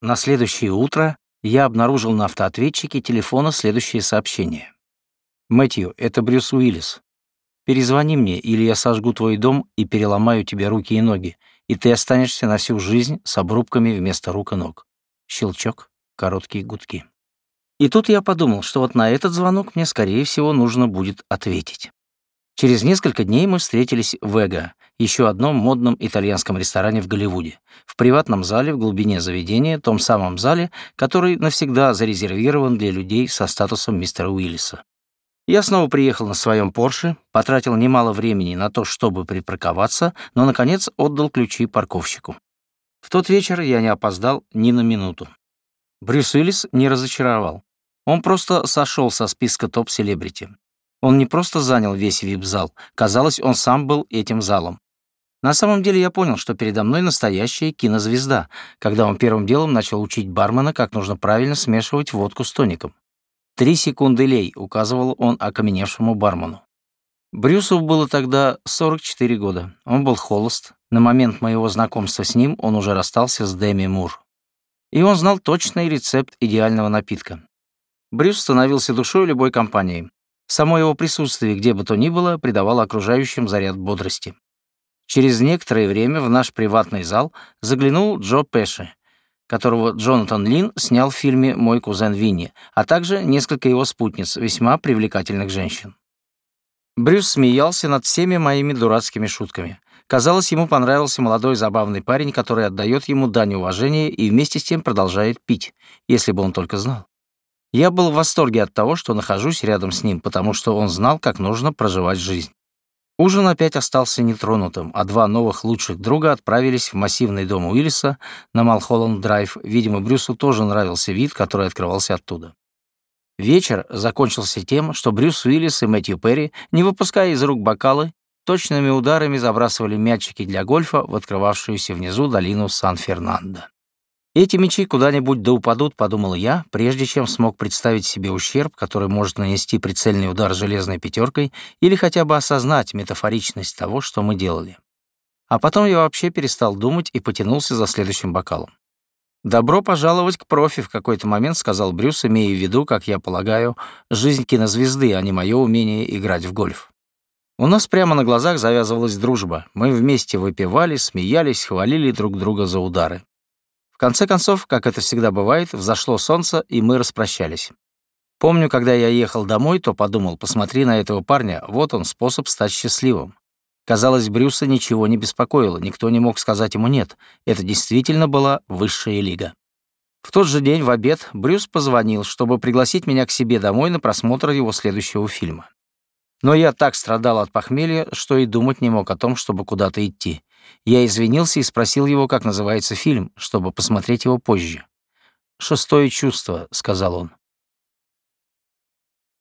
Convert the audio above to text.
На следующее утро я обнаружил на автоответчике телефона следующее сообщение. «Мэтью, это Брюс Уиллис. Перезвони мне, или я сожгу твой дом и переломаю тебе руки и ноги, и ты останешься на всю жизнь с обрубками вместо рук и ног». Щелчок, короткие гудки. И тут я подумал, что вот на этот звонок мне, скорее всего, нужно будет ответить. Через несколько дней мы встретились в Эго, еще одном модном итальянском ресторане в Голливуде, в приватном зале в глубине заведения, том самом зале, который навсегда зарезервирован для людей со статусом мистера Уиллиса. Я снова приехал на своем Порше, потратил немало времени на то, чтобы припарковаться, но, наконец, отдал ключи парковщику. В тот вечер я не опоздал ни на минуту. Брюс Уиллис не разочаровал. Он просто сошел со списка топ-селебрити. Он не просто занял весь вип-зал, казалось, он сам был этим залом. На самом деле я понял, что передо мной настоящая кинозвезда, когда он первым делом начал учить бармена, как нужно правильно смешивать водку с тоником. «Три секунды лей», — указывал он окаменевшему бармену. Брюсу было тогда 44 года. Он был холост. На момент моего знакомства с ним он уже расстался с Дэми Мур. И он знал точный рецепт идеального напитка. Брюс становился душой любой компании. Само его присутствие где бы то ни было придавало окружающим заряд бодрости. Через некоторое время в наш приватный зал заглянул Джо Пэши, которого Джонатан Лин снял в фильме «Мой кузен Винни», а также несколько его спутниц, весьма привлекательных женщин. Брюс смеялся над всеми моими дурацкими шутками. Казалось, ему понравился молодой забавный парень, который отдает ему дань уважения и вместе с тем продолжает пить, если бы он только знал. Я был в восторге от того, что нахожусь рядом с ним, потому что он знал, как нужно проживать жизнь. Ужин опять остался нетронутым, а два новых лучших друга отправились в массивный дом Уиллиса на Малхолланд-драйв. Видимо, Брюсу тоже нравился вид, который открывался оттуда. Вечер закончился тем, что Брюс Уиллис и Мэтью Перри, не выпуская из рук бокалы, точными ударами забрасывали мячики для гольфа в открывавшуюся внизу долину Сан-Фернандо. Эти мечи куда-нибудь да упадут, подумал я, прежде чем смог представить себе ущерб, который может нанести прицельный удар железной пятеркой или хотя бы осознать метафоричность того, что мы делали. А потом я вообще перестал думать и потянулся за следующим бокалом. «Добро пожаловать к профи», — в какой-то момент сказал Брюс, имея в виду, как я полагаю, жизнь кинозвезды, а не мое умение играть в гольф. У нас прямо на глазах завязывалась дружба. Мы вместе выпивали, смеялись, хвалили друг друга за удары. В конце концов, как это всегда бывает, взошло солнце, и мы распрощались. Помню, когда я ехал домой, то подумал, посмотри на этого парня, вот он, способ стать счастливым. Казалось, Брюса ничего не беспокоило, никто не мог сказать ему «нет». Это действительно была высшая лига. В тот же день в обед Брюс позвонил, чтобы пригласить меня к себе домой на просмотр его следующего фильма. Но я так страдал от похмелья, что и думать не мог о том, чтобы куда-то идти. Я извинился и спросил его, как называется фильм, чтобы посмотреть его позже. «Шестое чувство», — сказал он.